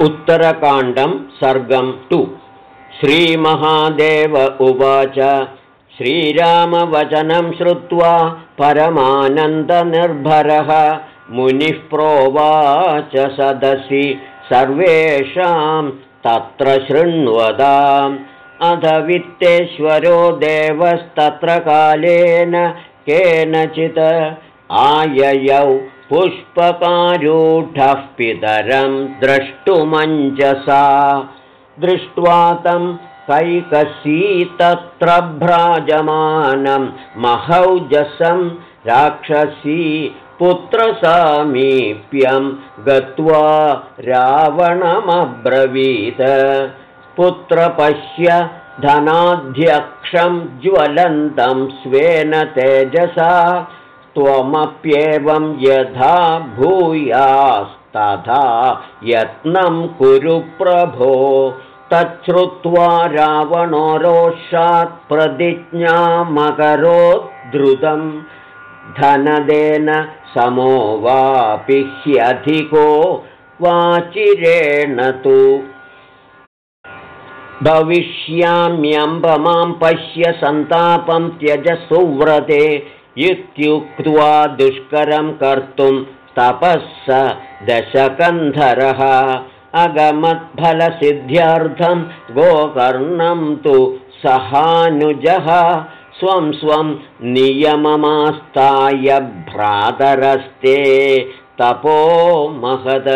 उत्तरकाण्डं सर्गं two श्रीमहादेव उवाच। श्रीरामवचनं श्रुत्वा परमानन्दनिर्भरः। मुनिः प्रोवाच सदसि। सर्वेषां तत्र शृण्वताम्। अध वित्तेश्वरो देवस्तत्र कालेन केनचित् आययौ पुष्पकारूढः पितरं द्रष्टुमञ्जसा। दृष्ट्वा तं कैकसी तत्र भ्राजमानं महौजसं राक्षसी पुत्रसामीप्यं गत्वा रावणमब्रवीत। पुत्रपश्य धनाध्यक्षं ज्वलन्तं स्वेन तेजसा त्वमप्येवं यथा भूयास्तथा यत्नं कुरु प्रभो। तच्छ्रुत्वा रावणो रोषात् प्रतिज्ञामकरोद्धृतं धनदेन समो वापि ह्यधिको वाचिरेण तु। भविष्याम्यम्ब मां पश्य सन्तापं त्यज सुव्रते इत्युक्त्वा दुष्करं कर्तुं तपः स दशकन्धरः। अगमत्फलसिद्ध्यर्थं गोकर्णं तु सहानुजः। स्वं स्वं नियममास्ताय भ्रातरस्ते तपो महद।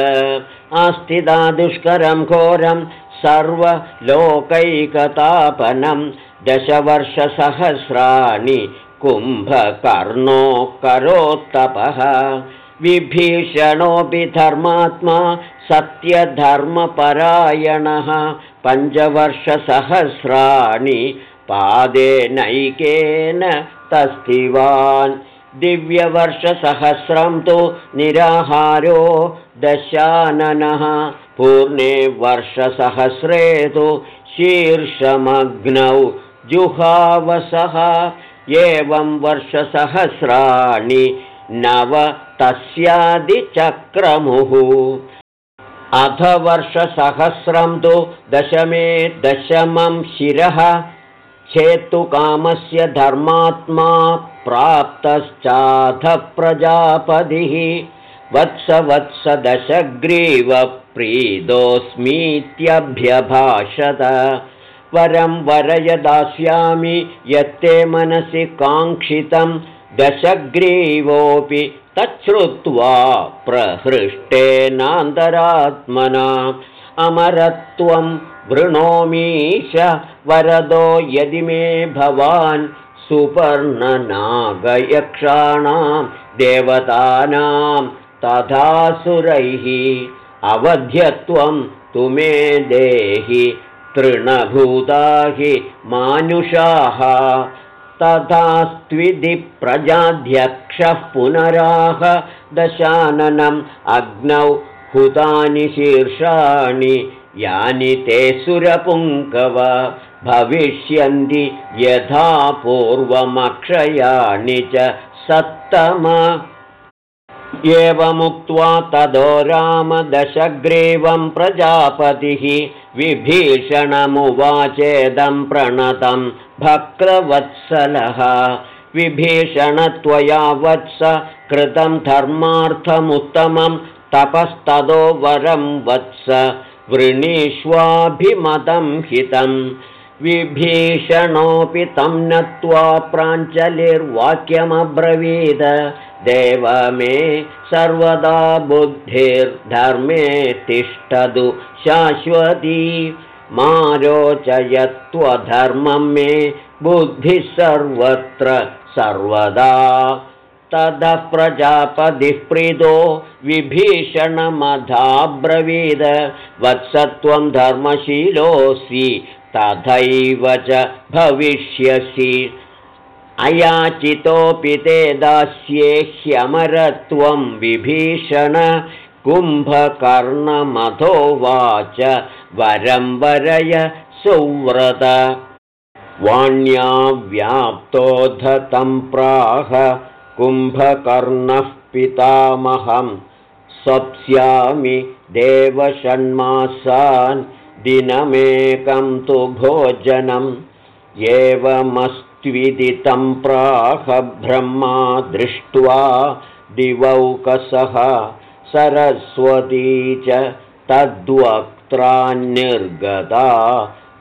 आस्थिता दुष्करं घोरं सर्वलोकैकतापनं। दशवर्षसहस्राणि कुम्भकर्णो करोत्तपः विभीषणोऽपि धर्मात्मा सत्यधर्मपरायणः। पञ्चवर्षसहस्राणि पादेनैकेन तस्तिवान् दिव्यवर्षसहस्रं तु निराहारो दशाननः। पूर्णे वर्षसहस्रे तु शीर्षमग्नौ जुहावसः एवं वर्षसहस्राणि नव तस्यादिचक्रमुः। अथ वर्षसहस्रं तु दशमे दशमं शिरः। छेत्तुकामस्य धर्मात्मा प्राप्तश्चाथ प्रजापतिः वत्स वत्स दशग्रीवप्रीदोऽस्मीत्यभ्यभाषत वरं वरय दास्यामि यत्ते मनसि काङ्क्षितं दशग्रीवोऽपि तच्छ्रुत्वा प्रहृष्टेनान्तरात्मना। अमरत्वं वृणोमीश वरदो यदि मे भवान् सुपर्णनागयक्षाणां देवतानां तथासुरैः अवध्यत्वं तु मे देहि तृणभूता हि मानुषाः तथास्त्विधि प्रजाध्यक्षः पुनराह दशाननम् अग्नौ हुतानि शीर्षाणि यानि ते सुरपुङ्गव। भविष्यन्ति यथा पूर्वमक्षयाणि च सत्तम। एवमुक्त्वा तदो रामदशग्रीवं प्रजापतिः विभीषणमुवाचेदं प्रणतं भक्रवत्सलः विभीषणत्वया वत्स कृतं धर्मार्थमुत्तमं तपस्ततो वरं वत्स। वृणीष्वाभिमतं हितम् विभीषणोऽपि तं नत्वा प्राञ्जलिर्वाक्यमब्रवीद देव मे सर्वदा बुद्धिर्धर्मे तिष्ठतु शाश्वती मा रोचयत्वधर्मं मे बुद्धिः सर्वत्र सर्वदा ततः प्रजापतिः प्रीतो विभीषणमधाब्रवीद वत्सत्वं धर्मशीलोऽसि तथैव च भविष्यसि। अयाचितोऽपि ते दास्ये ह्यमरत्वं विभीषण कुम्भकर्णमधोवाच वरं वरय सुव्रत। वाण्या व्याप्तोऽधतं प्राह कुम्भकर्णः पितामहं स्वप्स्यामि देवषण्मासान् दिनमेकं तु भोजनम् एवमस्त्विदितं ब्रह्मा दृष्ट्वा दिवौकसः सरस्वती च तद्वक्त्रान्निर्गता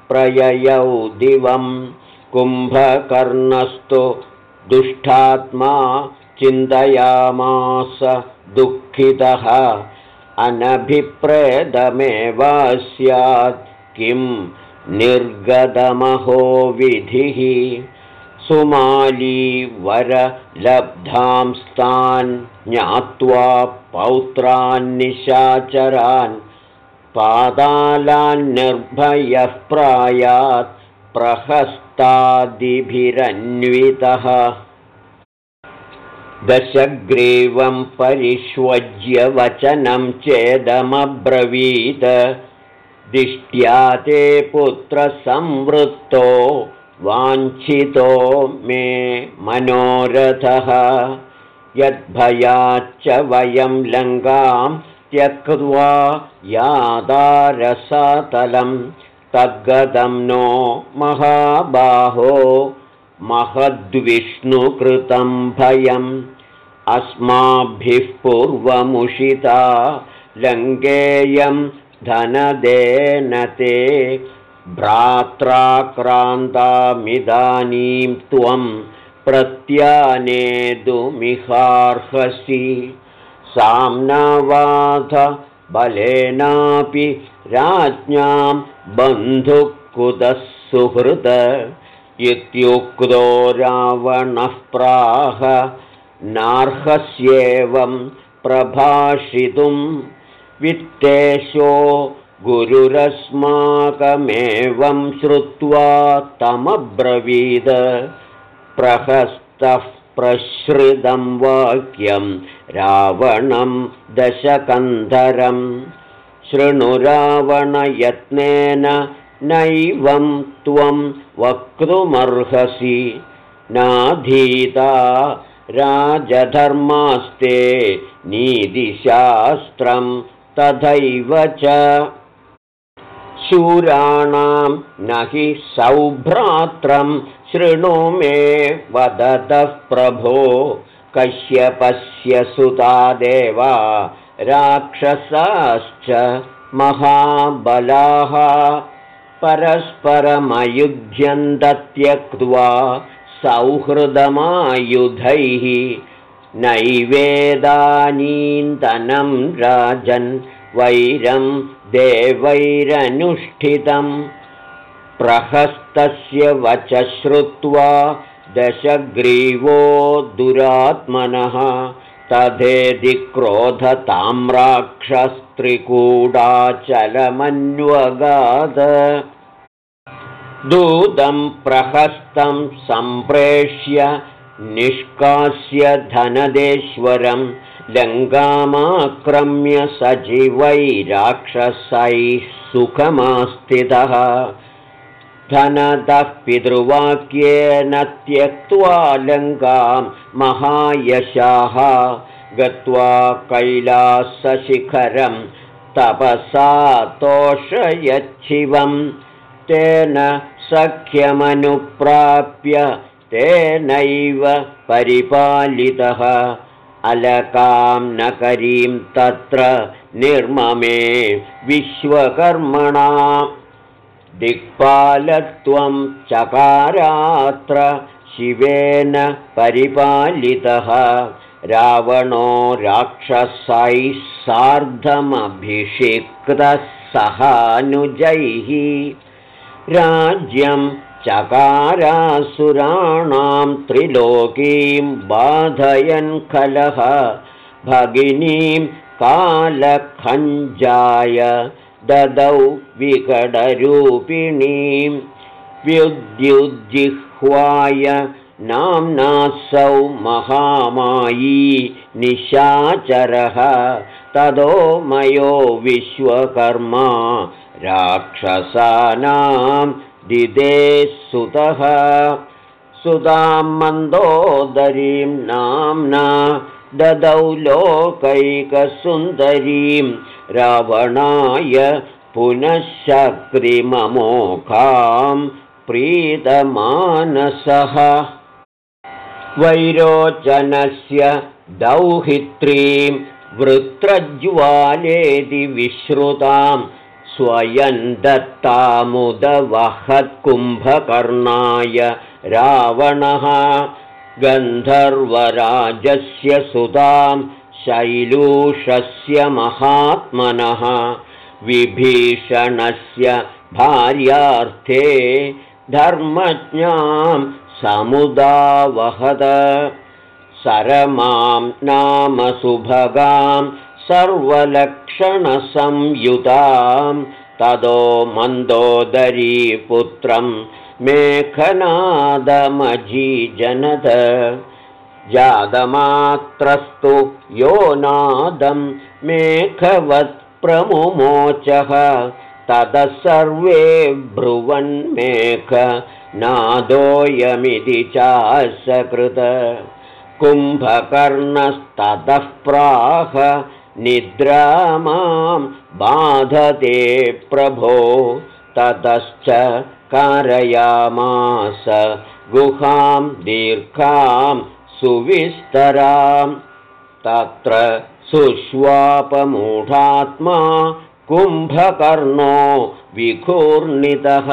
प्रययौ दिवं कुम्भकर्णस्तु दुष्टात्मा चिन्तयामास दुःखितः अनभिप्रेदमेवा स्यात् किं निर्गतमहो विधिः? सुमालीवरलब्धांस्तान् ज्ञात्वा पौत्रान्निशाचरान् पादालान्निर्भयः प्रायात् प्रहस्तादिभिरन्वितः दशग्रीवं परिष्वज्य वचनं चेदमब्रवीत दिष्ट्या ते पुत्रसंवृत्तो वाञ्छितो मे मनोरथः। यद्भयाच्च वयं लङ्गां त्यक्त्वा यादारसातलं नो महाबाहो महद्विष्णुकृतं भयम् अस्माभिः पूर्वमुषिता लङ्गेयं धनदेन ते भ्रात्राक्रान्तामिदानीं त्वं प्रत्यानेतुमिहार्हसि। साम्नावाधबलेनापि राज्ञां बन्धुकुतः सुहृद इत्युक्तो रावणः प्राह नार्हस्येवं प्रभाषितुं वित्तेशो गुरुरस्माकमेवं श्रुत्वा तमब्रवीद प्रहस्तः प्रश्रितं वाक्यं रावणं दशकन्धरं। शृणुरावणयत्नेन नैवं त्वं वक्तुमर्हसि। नाधीता राजधर्मास्ते नीतिशास्त्रं तथैव च। शूराणां न हि सौभ्रात्रं शृणु मे वदतः प्रभो। कश्यपस्य सुता देवा राक्षसाश्च महाबलाः परस्परमयुध्यन्तत्यक्त्वा सौहृदमायुधैः नैवेदानीन्तनं राजन् वैरं देवैरनुष्ठितं। प्रहस्तस्य वच श्रुत्वा दशग्रीवो दुरात्मनः तथेधिक्रोधताम्राक्षस्त्रिकूडाचलमन्वगाद दूतं प्रहस्तं सम्प्रेष्य निष्कास्य धनदेश्वरम् लङ्गामाक्रम्य राक्षसैः सुखमास्थितः। धनदः पितृवाक्येन त्यक्त्वा लङ्गां महायशाः गत्वा कैलासशिखरं तपसा तोषयच्छिवं तेन सख्यमनुप्राप्य तेनैव परिपालितः। अलकां नकरीं तत्र निर्ममे विश्वकर्मणा। दिक्पालत्वं चकारात्र शिवेन परिपालितः रावणो राक्षसैः सार्धमभिषिक्तः सहानुजैः राज्यं चकारासुराणां त्रिलोकीं बाधयन् खलः। भगिनीं कालखञ्जाय ददौ विकटरूपिणीं। व्युद्युज्जिह्वाय नाम्नासौ महामायी निशाचरः तदो मयो विश्वकर्मा राक्षसानां दिदे सुतः। सुतां मन्दोदरीं नाम्ना ददौ लोकैकसुन्दरीं रावणाय पुनः शक्रिममोखां प्रीतमानसः वैरोचनस्य दौहित्रीं वृत्रज्वालेति विश्रुतां स्वयं दत्तामुदवहत्कुम्भकर्णाय रावणः गन्धर्वराजस्य सुतां शैलूषस्य महात्मनः विभीषणस्य भार्यार्थे धर्मज्ञां समुदावहद। सरमां नाम सुभगां सर्वलक्षणसंयुतां। तदो मन्दोदरीपुत्रं मेखनादमजीजनद जातमात्रस्तु यो नादं मेखवत्प्रमुमोचः ततः सर्वे ब्रुवन्मेख नादोऽयमिति चासकृत। कुम्भकर्णस्ततः प्राह निद्रा मां बाधते प्रभो। ततश्च कारयामास गुहां दीर्घां सुविस्तरां। तत्र सुष्वापमूढात्मा कुम्भकर्णो विघूर्णितः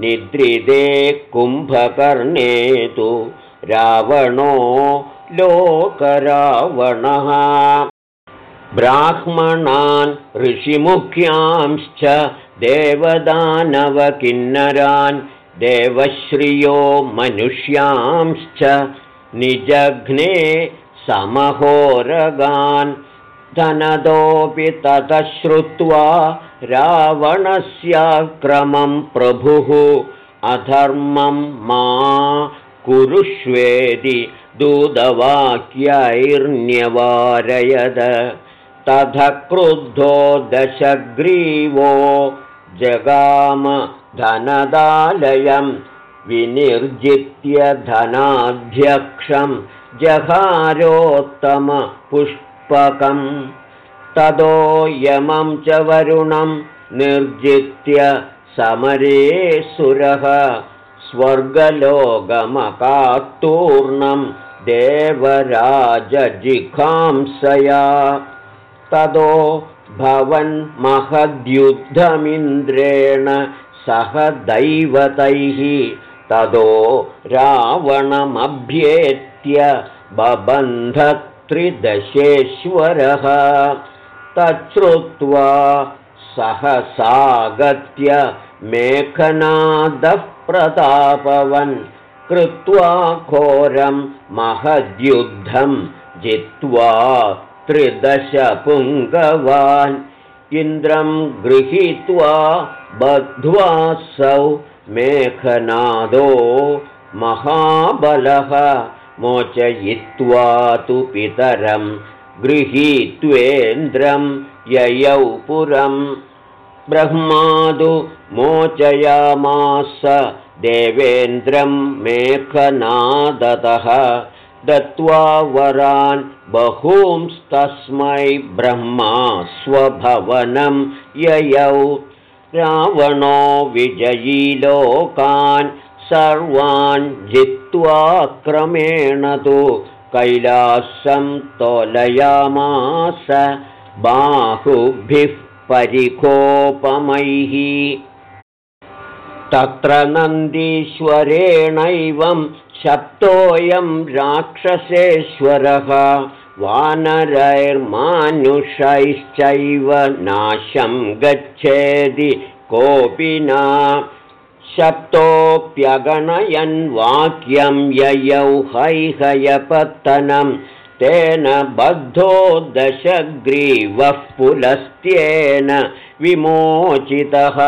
निद्रिते कुम्भकर्णे तु रावणो लोकरावणः। ब्राह्मणान् ऋषिमुख्यांश्च देवदानवकिन्नरान् देवश्रियो मनुष्यांश्च निजघ्ने समहोरगान् धनदोऽपि ततः श्रुत्वा रावणस्याक्रमं प्रभुः अधर्मं मा कुरुष्वेदि दूतवाक्यैर्न्यवारयद। तथ क्रुद्धो दशग्रीवो जगाम धनदालयं विनिर्जित्य धनाध्यक्षं जहारोत्तमपुष्पकं ततो यमं च वरुणं निर्जित्य समरे सुरः। स्वर्गलोकमकात्तूर्णं देवराजजिघांसया। ततो भवन्महद्युद्धमिन्द्रेण सह दैवतैः। ततो रावणमभ्येत्य बबन्धत्रिदशेश्वरः तच्छ्रुत्वा सहसागत्य मेघनादः प्रतापवन् कृत्वा घोरं महद्युद्धं जित्वा त्रिदशपुङ्गवान् इन्द्रं गृहीत्वा बद्ध्वासौ मेघनादो महाबलः मोचयित्वा तु पितरं गृहीत्वेन्द्रं ययौ पुरम् ब्रह्मादु मोचयामास देवेन्द्रं मेघनादतः। दत्त्वा वरान् बहूंस्तस्मै ब्रह्मा स्वभवनं ययौ रावणो विजयी लोकान् सर्वान् जित्वा क्रमेण तु कैलासं तोलयामास बाहुभिः परिकोपमैः। तत्र नन्दीश्वरेणैवं शप्तोऽयं राक्षसेश्वरः वानरैर्मानुषैश्चैव नाशं गच्छेदि कोऽपि न शप्तोऽप्यगणयन् वाक्यं ययौ हैहयपत्तनं। तेन बद्धो दशग्रीवः पुलस्त्येन विमोचितः।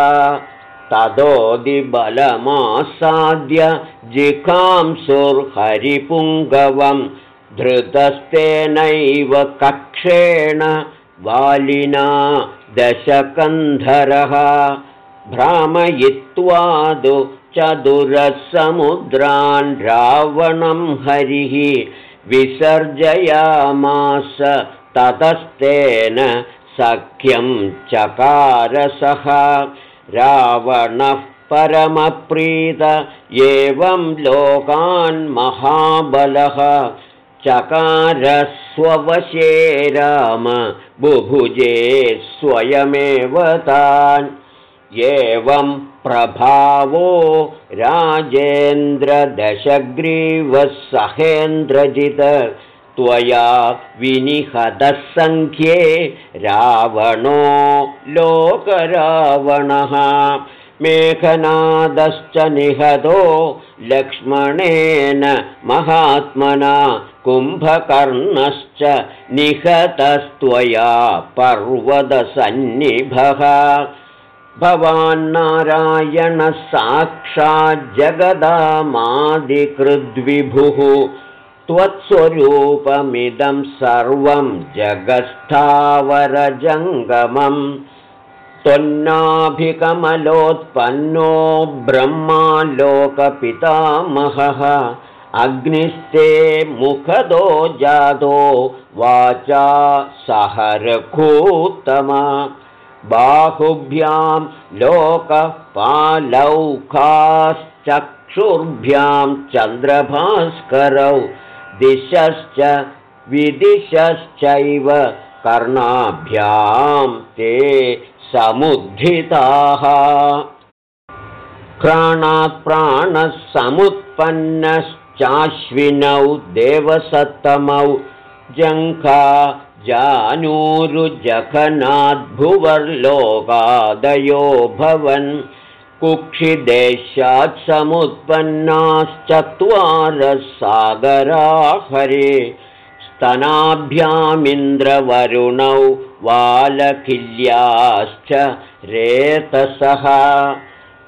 ततोदिबलमासाद्य जिघांसुर्हरिपुङ्गवं धृतस्तेनैव कक्षेण वालिना दशकन्धरः भ्रामयित्वादु चतुरः समुद्रान् रावणं हरिः विसर्जयामास ततस्तेन सख्यं चकारसः। रावणः परमप्रीत एवं लोकान् महाबलः। चकारस्ववशे राम बुभुजे स्वयमेव तान् एवं प्रभावो राजेन्द्रदशग्रीवः सहेन्द्रजित त्वया विनिहतः सङ्ख्ये रावणो लोकरावणः मेघनादश्च निहतो लक्ष्मणेन महात्मना कुम्भकर्णश्च निहतस्त्वया पर्वतसन्निभः भवान्नारायणः साक्षाज्जगदामादिकृद्विभुः त्वत्स्वरूपमिदं सर्वं जगस्थावरजङ्गमम् त्वन्नाभिकमलोत्पन्नो ब्रह्मालोकपितामहः अग्निस्ते मुखदो जातो वाचा सहरकूत्तमा बाहुभ्यां लोकपालौकाश्चक्षुर्भ्यां चन्द्रभास्करौ दिशश्च विदिशश्चैव कर्णाभ्यां ते समुद्धिताः। प्राणात् प्राणः समुत्पन्नश्चाश्विनौ देवसत्तमौ जङ्खा जानूरुजघनाद्भुवर्लोकादयो भवन् कुक्षिदेशात् समुत्पन्नाश्चत्वारः सागरा हरे स्तनाभ्यामिन्द्रवरुणौ वालकिल्याश्च रेतसः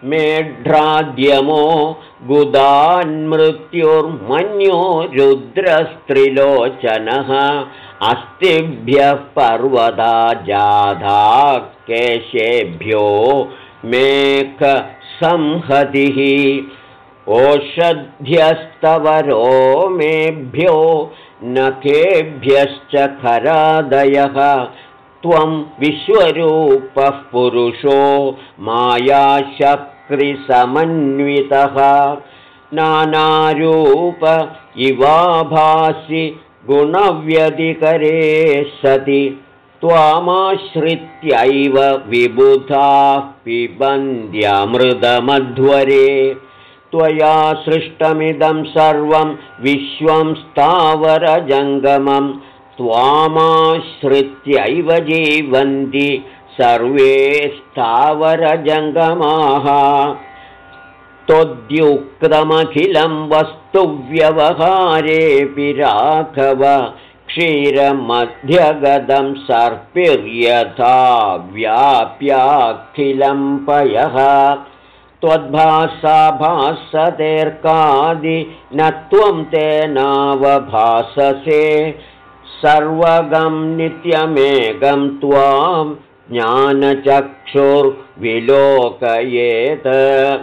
मेढ्राद्यमो गुदान्मृत्युर्मन्यो रुद्रस्त्रिलोचनः। अस्तिभ्यः पर्वदा जाधा केशेभ्यो मेघसंहतिः। ओषध्यस्तवरो मेभ्यो नखेभ्यश्च खरादयः त्वं विश्वरूपः पुरुषो मायाशक्रिसमन्वितः नानारूप इवाभासि गुणव्यधिकरे सति। त्वामाश्रित्यैव विबुधाः पिबन्द्यमृदमध्वरे त्वया सृष्टमिदं सर्वं विश्वं स्थावरजङ्गमम् त्वामाश्रित्यैव जीवन्ति सर्वे स्थावरजङ्गमाः। त्वद्युक्तमखिलं वस्तुव्यवहारेऽपि राघव क्षीरमध्यगदं सर्पिर्यथा व्याप्याखिलं पयः। त्वद्भासा भासतेर्कादि न त्वं तेनावभाससे सर्वगं नित्यमेकं त्वां ज्ञानचक्षुर्विलोकयेत्।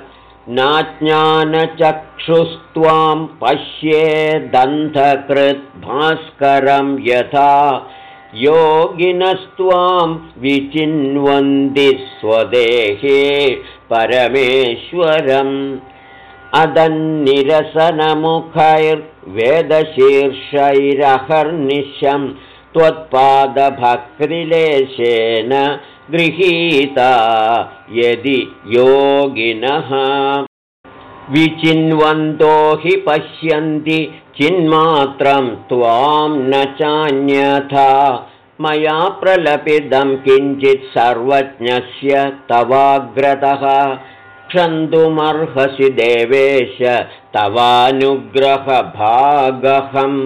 नाज्ञानचक्षुस्त्वां पश्येदन्धकृद्भास्करं यथा। योगिनस्त्वां विचिन्वन्ति स्वदेहे परमेश्वरम् अदन्निरसनमुखैर्वेदशीर्षैरहर्निशं त्वत्पादभक्तिलेशेन गृहीता यदि योगिनः। विचिन्वन्तो हि पश्यन्ति चिन्मात्रं त्वां न चान्यथा। मया प्रलपितं किञ्चित् सर्वज्ञस्य तवाग्रतः क्षन्तुमर्हसि देवेश तवानुग्रहभागहम्।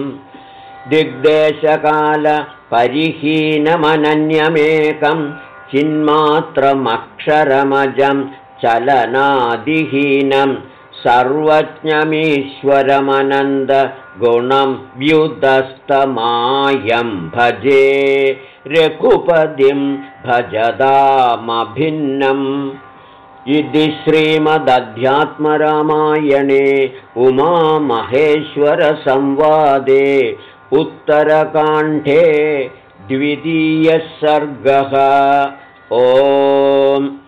दिग्देशकालपरिहीनमनन्यमेकं चिन्मात्रमक्षरमजं चलनादिहीनं सर्वज्ञमीश्वरमनन्दगुणं व्युदस्तमायं भजे रघुपदिं भजदामभिन्नम् इति श्रीमदध्यात्मरामायणे उमामहेश्वरसंवादे उत्तरकाण्ठे द्वितीयः सर्गः। ओम्